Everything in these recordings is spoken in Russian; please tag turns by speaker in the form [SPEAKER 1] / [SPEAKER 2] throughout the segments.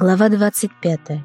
[SPEAKER 1] Глава 25.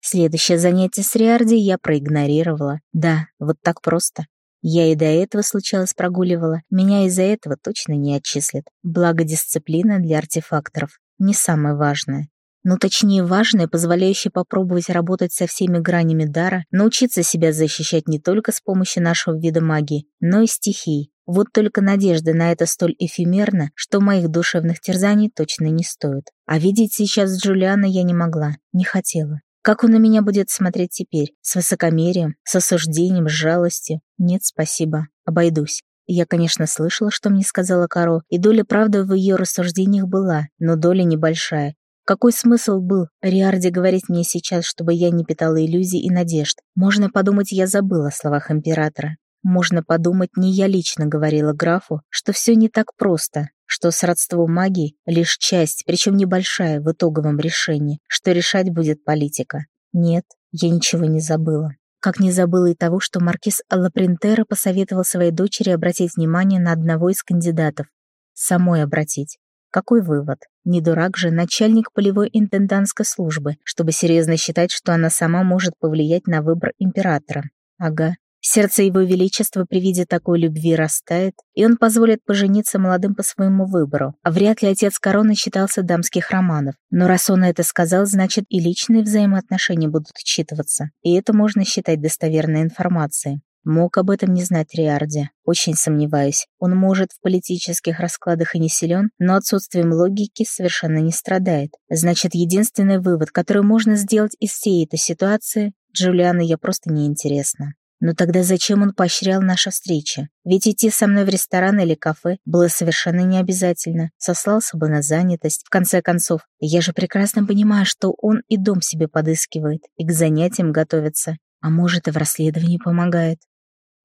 [SPEAKER 1] Следующее занятие с Риарди я проигнорировала. Да, вот так просто. Я и до этого случалось прогуливала. Меня из-за этого точно не отчислят. Благо дисциплина для артефакторов. Не самое важное. Ну, точнее, важное, позволяющее попробовать работать со всеми гранями дара, научиться себя защищать не только с помощью нашего вида магии, но и стихий. Вот только надежда на это столь эфемерна, что моих душевных терзаний точно не стоит. А видеть сейчас Джулиана я не могла, не хотела. Как он на меня будет смотреть теперь? С высокомерием, с осуждением, с жалостью? Нет, спасибо. Обойдусь. Я, конечно, слышала, что мне сказала Каро, и доля правды в ее рассуждениях была, но доля небольшая. Какой смысл был Риарде говорить мне сейчас, чтобы я не питала иллюзий и надежд? Можно подумать, я забыла о словах императора. Можно подумать, не я лично говорила графу, что все не так просто, что сродство магии — лишь часть, причем небольшая, в итоговом решении, что решать будет политика. Нет, я ничего не забыла. Как не забыла и того, что маркиз Аллапринтера посоветовал своей дочери обратить внимание на одного из кандидатов. Самой обратить. Какой вывод? Не дурак же начальник полевой интендантской службы, чтобы серьезно считать, что она сама может повлиять на выбор императора. Ага, Сердце его величества при виде такой любви растает, и он позволит пожениться молодым по своему выбору. А вряд ли отец короны считался дамских романов. Но раз он это сказал, значит и личные взаимоотношения будут учитываться. И это можно считать достоверной информацией. Мог об этом не знать Риарди. Очень сомневаюсь. Он может в политических раскладах и не силен, но отсутствием логики совершенно не страдает. Значит, единственный вывод, который можно сделать из всей этой ситуации, Джулиана я просто неинтересна. Но тогда зачем он поощрял наши встречи? Ведь идти со мной в ресторан или кафе было совершенно не обязательно. Сослался бы на занятость. В конце концов, я же прекрасно понимаю, что он и дом себе подыскивает, и к занятиям готовится. А может, и в расследовании помогает.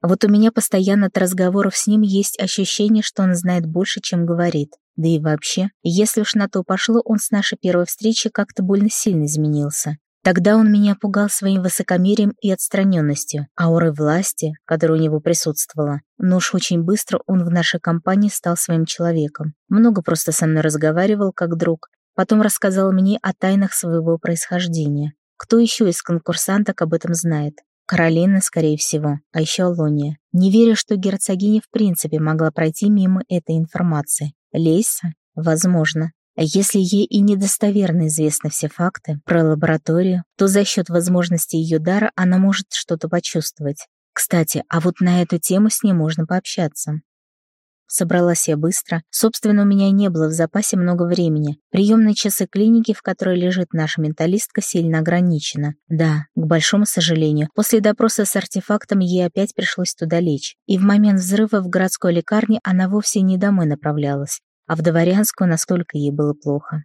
[SPEAKER 1] Вот у меня постоянно от разговоров с ним есть ощущение, что он знает больше, чем говорит. Да и вообще, если уж на то пошло, он с нашей первой встречи как-то больно сильно изменился. Тогда он меня пугал своим высокомерием и отстраненностью, аурой власти, которая у него присутствовала. Но уж очень быстро он в нашей компании стал своим человеком. Много просто со мной разговаривал, как друг. Потом рассказал мне о тайнах своего происхождения. Кто еще из конкурсанток об этом знает? Каролина, скорее всего, а еще Алония. Не верю, что герцогиня в принципе могла пройти мимо этой информации. Лейса? Возможно. Если ей и недостоверно известны все факты про лабораторию, то за счет возможности ее дара она может что-то почувствовать. Кстати, а вот на эту тему с ней можно пообщаться. Собралась я быстро. Собственно, у меня не было в запасе много времени. Приемные часы клиники, в которой лежит наша менталистка, сильно ограничена. Да, к большому сожалению, после допроса с артефактом ей опять пришлось туда лечь. И в момент взрыва в городской лекарне она вовсе не домой направлялась а в дворянскую настолько ей было плохо.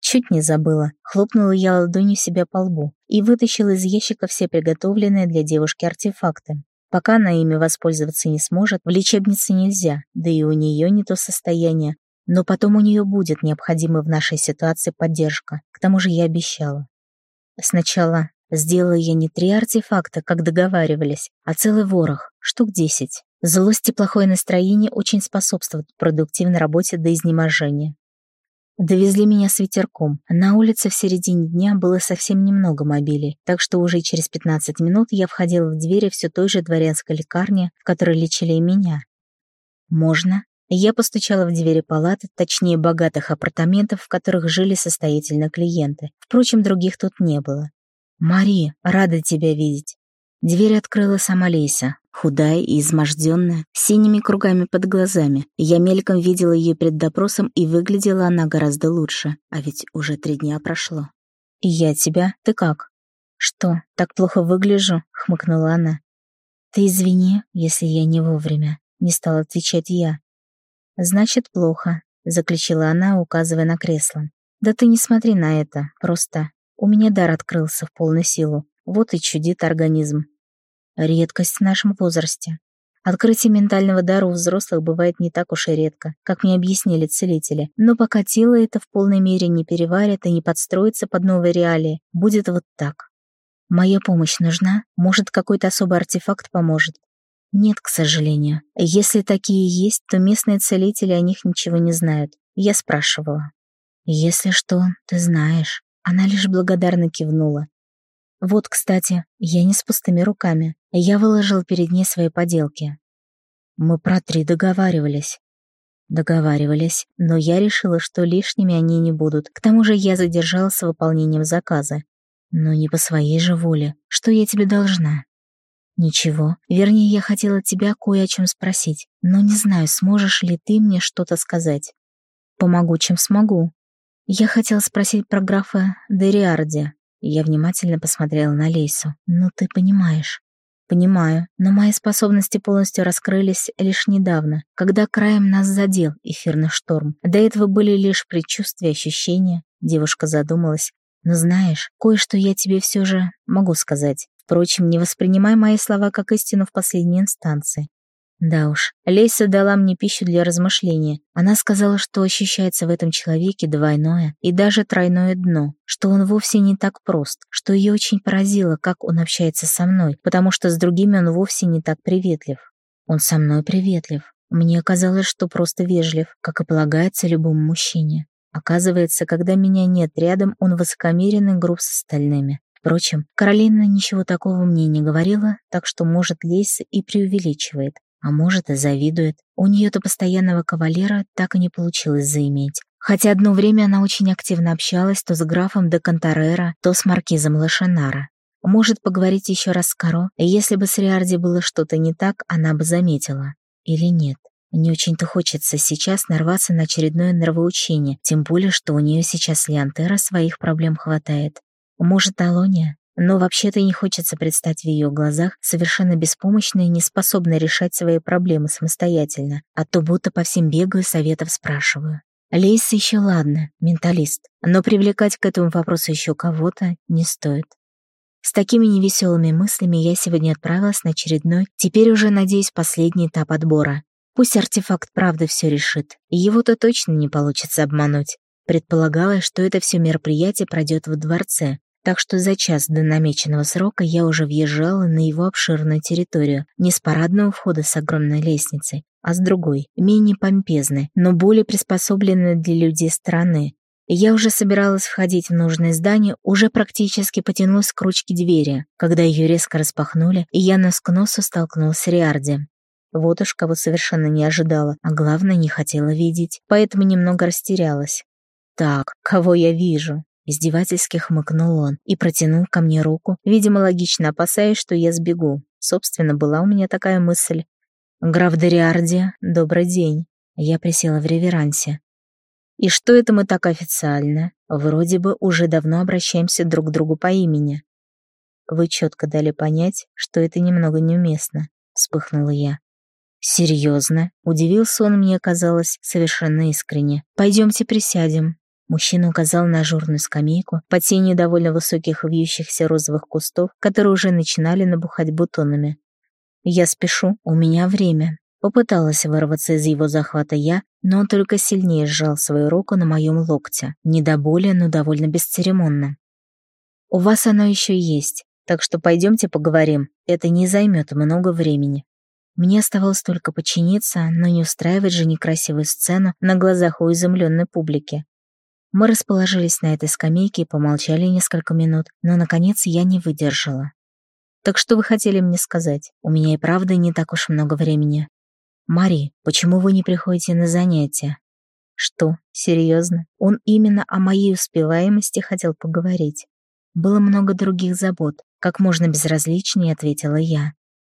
[SPEAKER 1] Чуть не забыла. Хлопнула я ладонью себя по лбу и вытащила из ящика все приготовленные для девушки артефакты. Пока она ими воспользоваться не сможет, в лечебнице нельзя, да и у нее не то состояние. Но потом у нее будет необходимая в нашей ситуации поддержка. К тому же я обещала. Сначала сделала я не три артефакта, как договаривались, а целый ворох, штук десять. Злость и плохое настроение очень способствуют продуктивной работе до изнеможения. Довезли меня с ветерком. На улице в середине дня было совсем немного мобилей, так что уже через 15 минут я входила в двери все той же дворянской лекарни, в которой лечили и меня. «Можно?» Я постучала в двери палаты, точнее богатых апартаментов, в которых жили состоятельные клиенты. Впрочем, других тут не было. «Мари, рада тебя видеть». Дверь открыла сама Лейса, худая и изможденная, с синими кругами под глазами. Я мельком видела ее перед допросом, и выглядела она гораздо лучше, а ведь уже три дня прошло. «И я тебя? Ты как?» «Что, так плохо выгляжу?» — хмыкнула она. «Ты извини, если я не вовремя», — не стала отвечать я. «Значит, плохо», — заключила она, указывая на кресло. «Да ты не смотри на это, просто у меня дар открылся в полную силу, вот и чудит организм. Редкость в нашем возрасте. Открытие ментального дара у взрослых бывает не так уж и редко, как мне объяснили целители, но пока тело это в полной мере не переварит и не подстроится под новые реалии, будет вот так. Моя помощь нужна? Может, какой-то особый артефакт поможет? Нет, к сожалению. Если такие есть, то местные целители о них ничего не знают. Я спрашивала. «Если что, ты знаешь». Она лишь благодарно кивнула. «Вот, кстати, я не с пустыми руками. Я выложил перед ней свои поделки». «Мы про три договаривались». Договаривались, но я решила, что лишними они не будут. К тому же я задержалась с выполнением заказа. Но не по своей же воле. Что я тебе должна? Ничего. Вернее, я хотела тебя кое о чем спросить, но не знаю, сможешь ли ты мне что-то сказать. Помогу, чем смогу. Я хотела спросить про графа Дериарди. Я внимательно посмотрела на Лейсу. Ну, ты понимаешь. Понимаю, но мои способности полностью раскрылись лишь недавно, когда краем нас задел эфирный шторм. До этого были лишь предчувствия, ощущения. Девушка задумалась. Но знаешь, кое-что я тебе все же могу сказать. Впрочем, не воспринимай мои слова как истину в последней инстанции. Да уж, Лейса дала мне пищу для размышления. Она сказала, что ощущается в этом человеке двойное и даже тройное дно, что он вовсе не так прост, что ее очень поразило, как он общается со мной, потому что с другими он вовсе не так приветлив. Он со мной приветлив. Мне казалось, что просто вежлив, как и полагается любому мужчине. Оказывается, когда меня нет рядом, он высокомерен и груб с остальными. Впрочем, Каролина ничего такого мне не говорила, так что, может, Лейса и преувеличивает. А может, и завидует. У нее-то постоянного кавалера так и не получилось заиметь. Хотя одно время она очень активно общалась то с графом де Кантарера, то с маркизом Лошанара. Может, поговорить еще раз с Каро, и если бы с Риарди было что-то не так, она бы заметила. Или нет. Не очень-то хочется сейчас нарваться на очередное нравоучение, тем более, что у нее сейчас с Леонтера своих проблем хватает. Может, Алония? Но вообще-то не хочется предстать в ее глазах совершенно беспомощной и неспособной решать свои проблемы самостоятельно, а то будто по всем бегаю, советов спрашиваю. Лейс еще ладно, менталист, но привлекать к этому вопросу еще кого-то не стоит. С такими невеселыми мыслями я сегодня отправилась на очередной, теперь уже, надеюсь, последний этап отбора. Пусть артефакт правда все решит, его-то точно не получится обмануть. Предполагалось, что это все мероприятие пройдет в дворце, так что за час до намеченного срока я уже въезжала на его обширную территорию, не с парадного входа с огромной лестницей, а с другой, менее помпезной, но более приспособленной для людей страны. я уже собиралась входить в нужное здание, уже практически потянулась к ручке двери, когда ее резко распахнули, и я нос к носу столкнулась с Риарди. Вот уж кого совершенно не ожидала, а главное, не хотела видеть, поэтому немного растерялась. «Так, кого я вижу?» Издевательски хмыкнул он и протянул ко мне руку, видимо, логично опасаясь, что я сбегу. Собственно, была у меня такая мысль. «Граф Дориарди, добрый день». Я присела в реверансе. «И что это мы так официально? Вроде бы уже давно обращаемся друг к другу по имени». «Вы четко дали понять, что это немного неуместно», — вспыхнула я. «Серьезно?» — удивился он, мне казалось, совершенно искренне. «Пойдемте присядем. Мужчина указал на ажурную скамейку под тенью довольно высоких вьющихся розовых кустов, которые уже начинали набухать бутонами. «Я спешу, у меня время». Попыталась вырваться из его захвата я, но он только сильнее сжал свою руку на моем локте, не до боли, но довольно бесцеремонно. «У вас оно еще есть, так что пойдемте поговорим, это не займет много времени». Мне оставалось только подчиниться, но не устраивать же некрасивую сцену на глазах у изумленной публики. Мы расположились на этой скамейке и помолчали несколько минут, но, наконец, я не выдержала. «Так что вы хотели мне сказать? У меня и правда не так уж много времени. Мари, почему вы не приходите на занятия?» «Что, серьезно? Он именно о моей успеваемости хотел поговорить. Было много других забот, как можно безразличнее ответила я.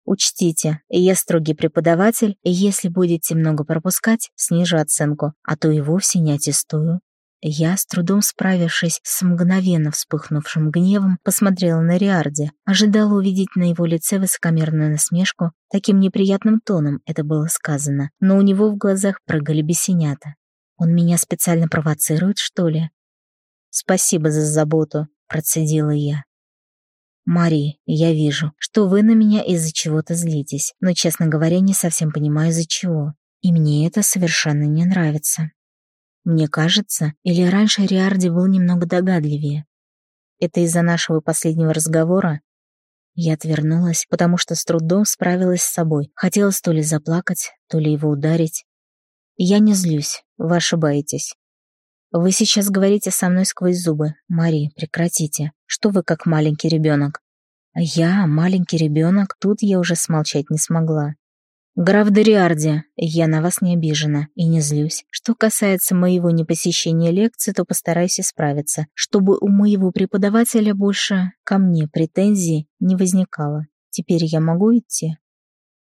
[SPEAKER 1] Учтите, я строгий преподаватель, и если будете много пропускать, снижу оценку, а то и вовсе не аттестую. Я, с трудом справившись с мгновенно вспыхнувшим гневом, посмотрела на Риарди, ожидала увидеть на его лице высокомерную насмешку. Таким неприятным тоном это было сказано, но у него в глазах прыгали бесенята. Он меня специально провоцирует, что ли? «Спасибо за заботу», — процедила я. «Мари, я вижу, что вы на меня из-за чего-то злитесь, но, честно говоря, не совсем понимаю, из-за чего. И мне это совершенно не нравится». Мне кажется, или раньше Риарди был немного догадливее. Это из-за нашего последнего разговора? Я отвернулась, потому что с трудом справилась с собой. Хотелось то ли заплакать, то ли его ударить. Я не злюсь, вы ошибаетесь. Вы сейчас говорите со мной сквозь зубы. Мари, прекратите. Что вы как маленький ребенок? Я, маленький ребенок, тут я уже смолчать не смогла. «Граф Дориарди, я на вас не обижена и не злюсь. Что касается моего непосещения лекции, то постараюсь исправиться, чтобы у моего преподавателя больше ко мне претензий не возникало. Теперь я могу идти?»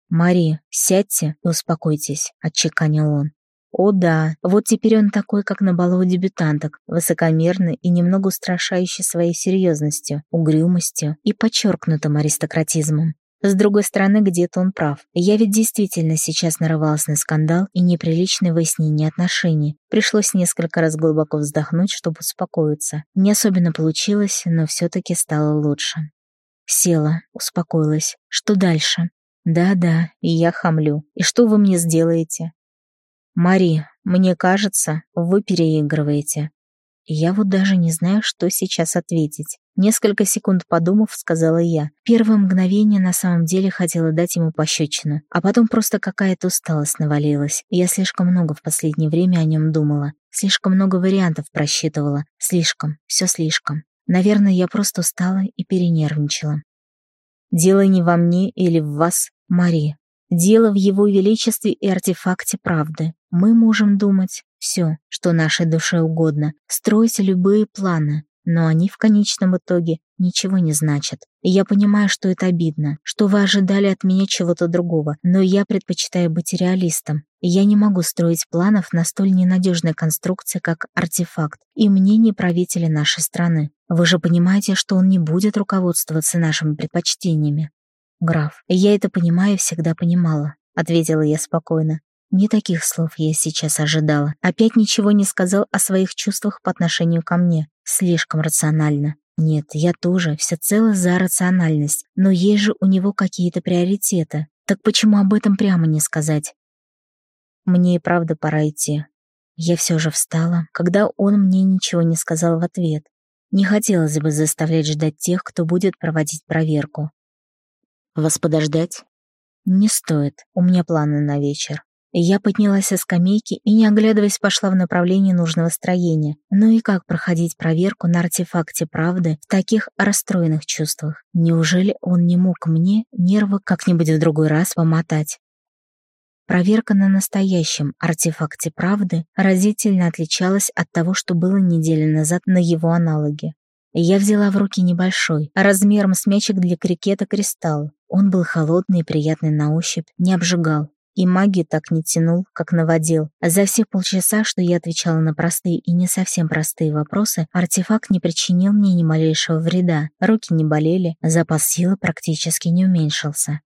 [SPEAKER 1] «Мари, сядьте и успокойтесь», — отчеканил он. О да, вот теперь он такой, как на балу дебютанток, высокомерный и немного устрашающий своей серьезностью, угрюмостью и подчеркнутым аристократизмом. С другой стороны, где-то он прав. Я ведь действительно сейчас нарывалась на скандал и неприличное выяснение отношений. Пришлось несколько раз глубоко вздохнуть, чтобы успокоиться. Не особенно получилось, но все-таки стало лучше. Села, успокоилась. Что дальше? Да-да, я хамлю. И что вы мне сделаете? «Мари, мне кажется, вы переигрываете». Я вот даже не знаю, что сейчас ответить. Несколько секунд подумав, сказала я. Первое мгновение на самом деле хотела дать ему пощечину, а потом просто какая-то усталость навалилась. Я слишком много в последнее время о нем думала, слишком много вариантов просчитывала, слишком, все слишком. Наверное, я просто устала и перенервничала. Дело не во мне или в вас, Мари. Дело в его величестве и артефакте правды. Мы можем думать все, что нашей душе угодно, строить любые планы, но они в конечном итоге ничего не значат. И я понимаю, что это обидно, что вы ожидали от меня чего-то другого, но я предпочитаю быть реалистом. Я не могу строить планов на столь ненадежной конструкции, как артефакт, и мнение правителя нашей страны. Вы же понимаете, что он не будет руководствоваться нашими предпочтениями. «Граф, я это понимаю и всегда понимала», — ответила я спокойно. Не таких слов я сейчас ожидала. Опять ничего не сказал о своих чувствах по отношению ко мне. Слишком рационально. Нет, я тоже всецело за рациональность, но есть же у него какие-то приоритеты. Так почему об этом прямо не сказать? Мне и правда пора идти. Я все же встала, когда он мне ничего не сказал в ответ. Не хотелось бы заставлять ждать тех, кто будет проводить проверку. Вас подождать? Не стоит, у меня планы на вечер. Я поднялась со скамейки и, не оглядываясь, пошла в направлении нужного строения. Ну и как проходить проверку на артефакте правды в таких расстроенных чувствах? Неужели он не мог мне нервы как-нибудь в другой раз помотать? Проверка на настоящем артефакте правды разительно отличалась от того, что было неделю назад на его аналоге. Я взяла в руки небольшой, размером с мячик для крикета кристалл. Он был холодный и приятный на ощупь, не обжигал. И магию так не тянул, как наводил. За все полчаса, что я отвечала на простые и не совсем простые вопросы, артефакт не причинил мне ни малейшего вреда. Руки не болели, запас силы практически не уменьшился.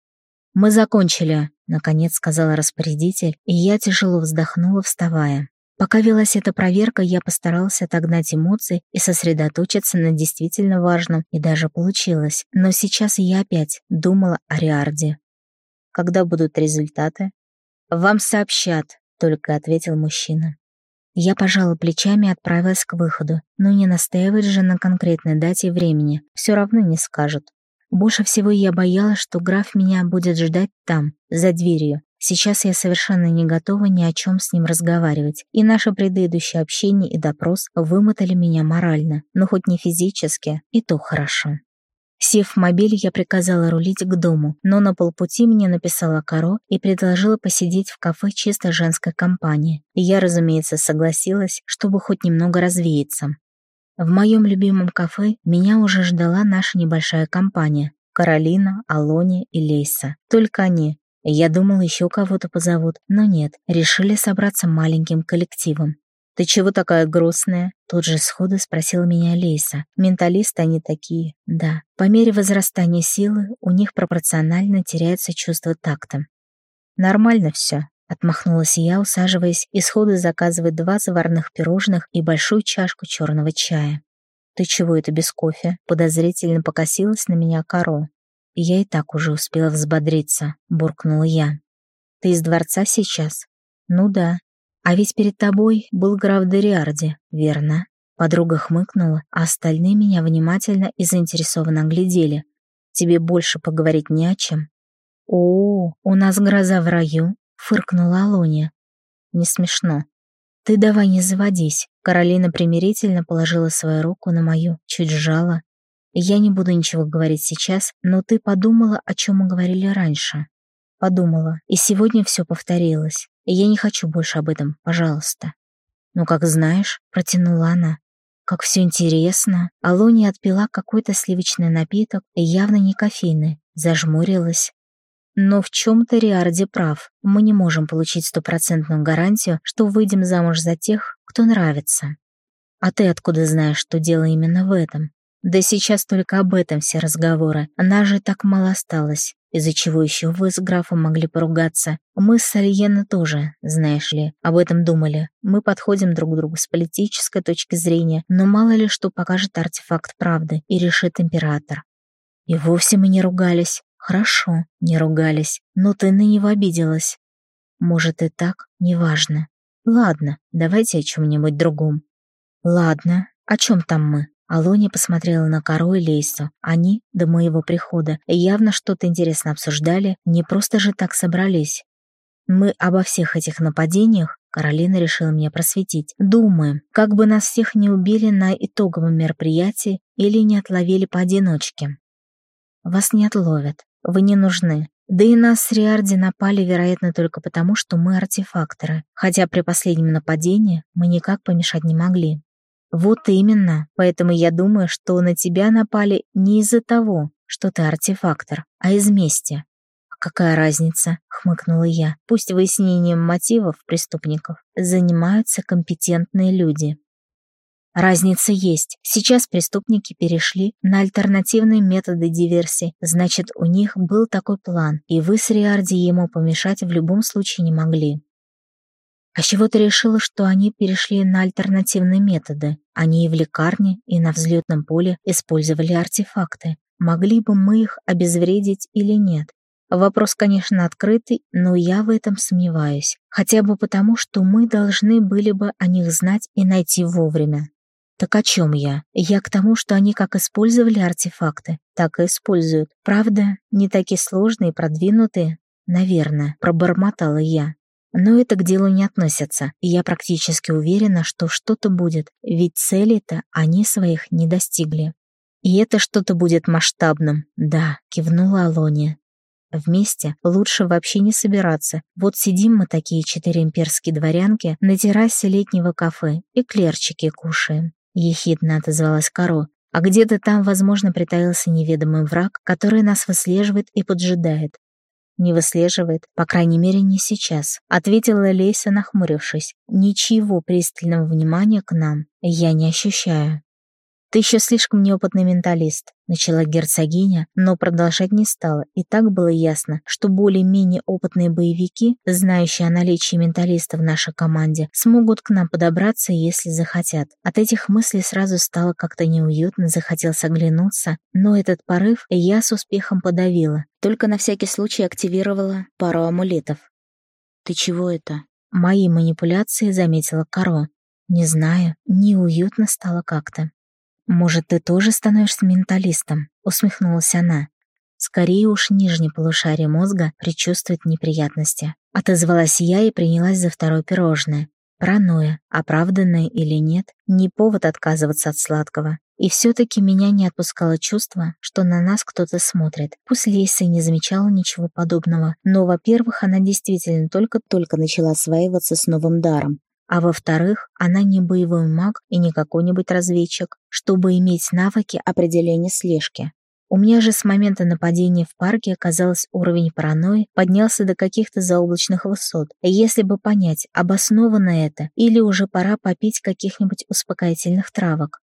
[SPEAKER 1] «Мы закончили», — наконец сказала распорядитель, и я тяжело вздохнула, вставая. Пока велась эта проверка, я постаралась отогнать эмоции и сосредоточиться на действительно важном, и даже получилось. Но сейчас я опять думала о Риарде. Когда будут результаты? Вам сообщат, только ответил мужчина. Я пожала плечами и отправилась к выходу, но не настаивать же на конкретной дате и времени, все равно не скажут. Больше всего я боялась, что граф меня будет ждать там, за дверью, Сейчас я совершенно не готова ни о чем с ним разговаривать, и наше предыдущее общение и допрос вымотали меня морально, но хоть не физически, и то хорошо. Сев в мобиль, я приказала рулить к дому, но на полпути мне написала Каро и предложила посидеть в кафе чисто женской компании. И я, разумеется, согласилась, чтобы хоть немного развеяться. В моем любимом кафе меня уже ждала наша небольшая компания. Каролина, Алони и Лейса. Только они, я думал, еще кого-то позовут, но нет, решили собраться маленьким коллективом. «Ты чего такая грустная?» Тут же сходу спросила меня Лейса. Менталисты они такие, да. По мере возрастания силы у них пропорционально теряется чувство такта. «Нормально все», — отмахнулась я, усаживаясь и сходу заказывая два заварных пирожных и большую чашку черного чая. «Ты чего это без кофе?» Подозрительно покосилась на меня Каро. «Я и так уже успела взбодриться», — буркнула я. «Ты из дворца сейчас?» «Ну да. А ведь перед тобой был граф Дериарди, верно?» Подруга хмыкнула, а остальные меня внимательно и заинтересованно глядели. «Тебе больше поговорить не о чем?» «О, у нас гроза в раю», — фыркнула Алония. «Не смешно». «Ты давай не заводись». Каролина примирительно положила свою руку на мою, чуть сжала. «Я не буду ничего говорить сейчас, но ты подумала, о чем мы говорили раньше». Подумала, и сегодня все повторилось. Я не хочу больше об этом, пожалуйста. «Ну, как знаешь», — протянула она. «Как все интересно». Алония отпила какой-то сливочный напиток, явно не кофейный, зажмурилась. Но в чем-то Риарди прав. Мы не можем получить стопроцентную гарантию, что выйдем замуж за тех, кто нравится. А ты откуда знаешь, что дело именно в этом? Да сейчас только об этом все разговоры. Она же так мало осталось, из-за чего еще вы с графом могли поругаться. Мы с Альена тоже, знаешь ли, об этом думали. Мы подходим друг к другу с политической точки зрения, но мало ли что покажет артефакт правды и решит император. И вовсе мы не ругались. Хорошо, не ругались, но ты на него обиделась. Может и так, неважно. Ладно, давайте о чем-нибудь другом. Ладно, о чем там мы? Алония посмотрела на Кару и Лейсу. Они, до моего прихода, явно что-то интересно обсуждали, не просто же так собрались. Мы обо всех этих нападениях, Каролина решила меня просветить, думаем, как бы нас всех не убили на итоговом мероприятии или не отловили поодиночке. Вас не отловят, вы не нужны. Да и нас с Риарди напали, вероятно, только потому, что мы артефакторы, хотя при последнем нападении мы никак помешать не могли. Вот именно, поэтому я думаю, что на тебя напали не из-за того, что ты артефактор, а из мести. «А какая разница?» — хмыкнула я. «Пусть выяснением мотивов преступников занимаются компетентные люди». Разница есть. Сейчас преступники перешли на альтернативные методы диверсии. Значит, у них был такой план, и вы с Риарди ему помешать в любом случае не могли. А чего ты решила, что они перешли на альтернативные методы? Они и в лекарне, и на взлетном поле использовали артефакты. Могли бы мы их обезвредить или нет? Вопрос, конечно, открытый, но я в этом сомневаюсь. Хотя бы потому, что мы должны были бы о них знать и найти вовремя. Так о чем я? Я к тому, что они как использовали артефакты, так и используют. Правда, не такие сложные и продвинутые? Наверное, пробормотала я. Но это к делу не относится, и я практически уверена, что что-то будет, ведь цели-то они своих не достигли. И это что-то будет масштабным, да, кивнула Алония. Вместе лучше вообще не собираться. Вот сидим мы такие четыре имперские дворянки на террасе летнего кафе и клерчики кушаем. — ехидно отозвалась Каро. «А где-то там, возможно, притаился неведомый враг, который нас выслеживает и поджидает». «Не выслеживает, по крайней мере, не сейчас», — ответила Лейса, нахмурившись. «Ничего пристального внимания к нам я не ощущаю». «Ты еще слишком неопытный менталист», — начала герцогиня, но продолжать не стала, и так было ясно, что более-менее опытные боевики, знающие о наличии менталиста в нашей команде, смогут к нам подобраться, если захотят. От этих мыслей сразу стало как-то неуютно, захотелось оглянуться, но этот порыв я с успехом подавила, только на всякий случай активировала пару амулетов. «Ты чего это?» Мои манипуляции заметила Каро. Не знаю, неуютно стало как-то. «Может, ты тоже становишься менталистом?» — усмехнулась она. Скорее уж нижнее полушарие мозга предчувствует неприятности. Отозвалась я и принялась за второе пирожное. Паранойя, оправданное или нет, не повод отказываться от сладкого. И все-таки меня не отпускало чувство, что на нас кто-то смотрит. Пусть Лейса не замечала ничего подобного, но, во-первых, она действительно только-только начала осваиваться с новым даром, а во-вторых, она не боевой маг и не какой-нибудь разведчик, чтобы иметь навыки определения слежки. У меня же с момента нападения в парке, казалось, уровень паранойи поднялся до каких-то заоблачных высот. Если бы понять, обосновано это, или уже пора попить каких-нибудь успокоительных травок.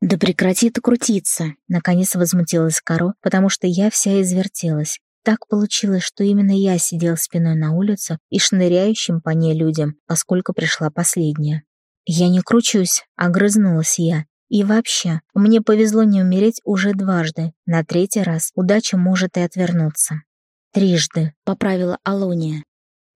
[SPEAKER 1] «Да прекрати ты крутиться!» Наконец возмутилась Каро, потому что я вся извертелась. Так получилось, что именно я сидел спиной на улице и шныряющим по ней людям, поскольку пришла последняя. «Я не кручусь», — огрызнулась я. «И вообще, мне повезло не умереть уже дважды. На третий раз удача может и отвернуться». «Трижды», — поправила Алония.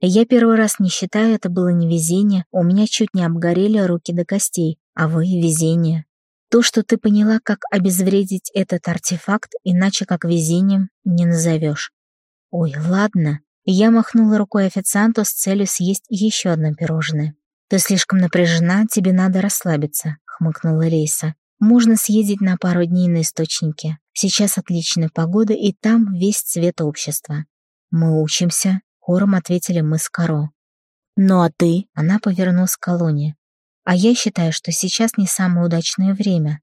[SPEAKER 1] «Я первый раз не считаю, это было не везение, у меня чуть не обгорели руки до костей, а вы — везение. То, что ты поняла, как обезвредить этот артефакт, иначе как везением не назовешь. «Ой, ладно». Я махнула рукой официанту с целью съесть еще одно пирожное. «Ты слишком напряжена, тебе надо расслабиться», — хмыкнула Лейса. «Можно съездить на пару дней на источники. Сейчас отличная погода, и там весь цвет общества». «Мы учимся», — хором ответили мы с Каро. «Ну а ты?» — она повернулась к колонии. «А я считаю, что сейчас не самое удачное время.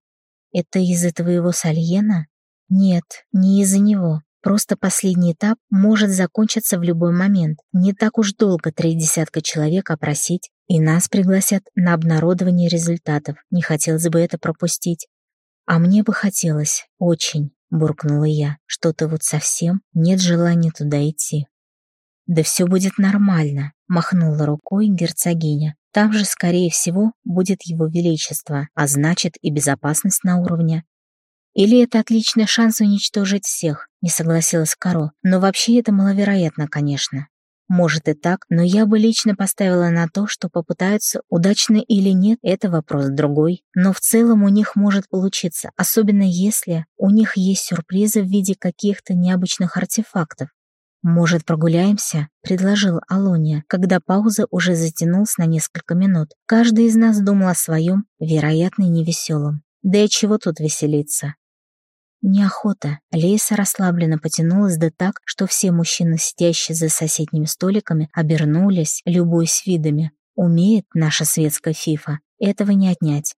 [SPEAKER 1] Это из-за твоего Сальена?» «Нет, не из-за него. Просто последний этап может закончиться в любой момент. Не так уж долго три десятка человек опросить, и нас пригласят на обнародование результатов. Не хотелось бы это пропустить. А мне бы хотелось, очень, буркнула я. Что-то вот совсем нет желания туда идти. Да все будет нормально, махнула рукой герцогиня. Там же, скорее всего, будет его величество, а значит и безопасность на уровне. Или это отличный шанс уничтожить всех, не согласилась Каро, но вообще это маловероятно, конечно. Может и так, но я бы лично поставила на то, что попытаются, удачно или нет, это вопрос другой. Но в целом у них может получиться, особенно если у них есть сюрпризы в виде каких-то необычных артефактов. «Может, прогуляемся?» — предложил Алония, когда пауза уже затянулась на несколько минут. Каждый из нас думал о своем, вероятно, невеселом. Да и чего тут веселиться? Неохота. Лейса расслабленно потянулась да так, что все мужчины, сидящие за соседними столиками, обернулись, любуясь видами. Умеет наша светская фифа. Этого не отнять.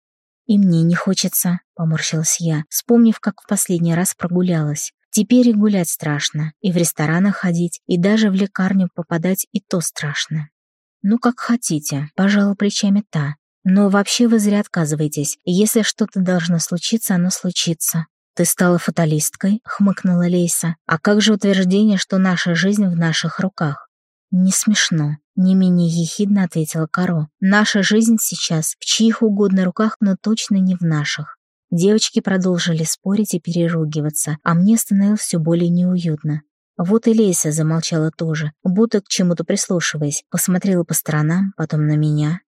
[SPEAKER 1] «И мне не хочется», — поморщилась я, вспомнив, как в последний раз прогулялась. Теперь и гулять страшно, и в ресторанах ходить, и даже в лекарню попадать и то страшно. «Ну, как хотите», — пожала плечами та. «Но вообще вы зря отказываетесь. Если что-то должно случиться, оно случится. «Ты стала фаталисткой?» — хмыкнула Лейса. «А как же утверждение, что наша жизнь в наших руках?» «Не смешно», — не менее ехидно ответила Каро. «Наша жизнь сейчас в чьих угодно руках, но точно не в наших». Девочки продолжили спорить и переругиваться, а мне становилось все более неуютно. Вот и Лейса замолчала тоже, будто к чему-то прислушиваясь, посмотрела по сторонам, потом на меня,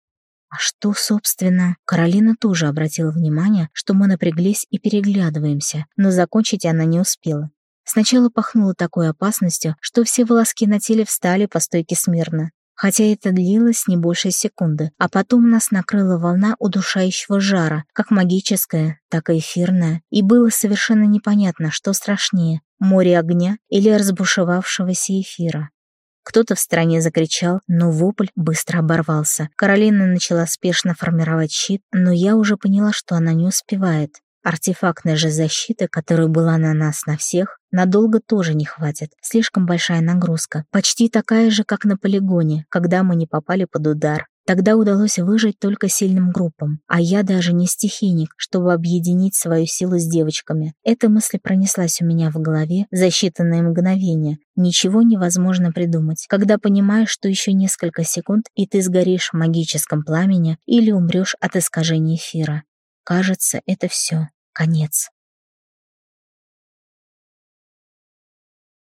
[SPEAKER 1] а что, собственно? Каролина тоже обратила внимание, что мы напряглись и переглядываемся, но закончить она не успела. Сначала пахнуло такой опасностью, что все волоски на теле встали по стойке смирно. Хотя это длилось не больше секунды, а потом нас накрыла волна удушающего жара, как магическая, так и эфирная, и было совершенно непонятно, что страшнее — море огня или разбушевавшегося эфира. Кто-то в стороне закричал, но вопль быстро оборвался. Каролина начала спешно формировать щит, но я уже поняла, что она не успевает. Артефактная же защита, которая была на нас на всех, надолго тоже не хватит. Слишком большая нагрузка. Почти такая же, как на полигоне, когда мы не попали под удар. Тогда удалось выжить только сильным группам, а я даже не стихийник, чтобы объединить свою силу с девочками. Эта мысль пронеслась у меня в голове за считанные мгновения. Ничего невозможно придумать, когда понимаешь, что еще несколько секунд, и ты сгоришь в магическом пламени или умрешь от искажения эфира. Кажется, это все. Конец.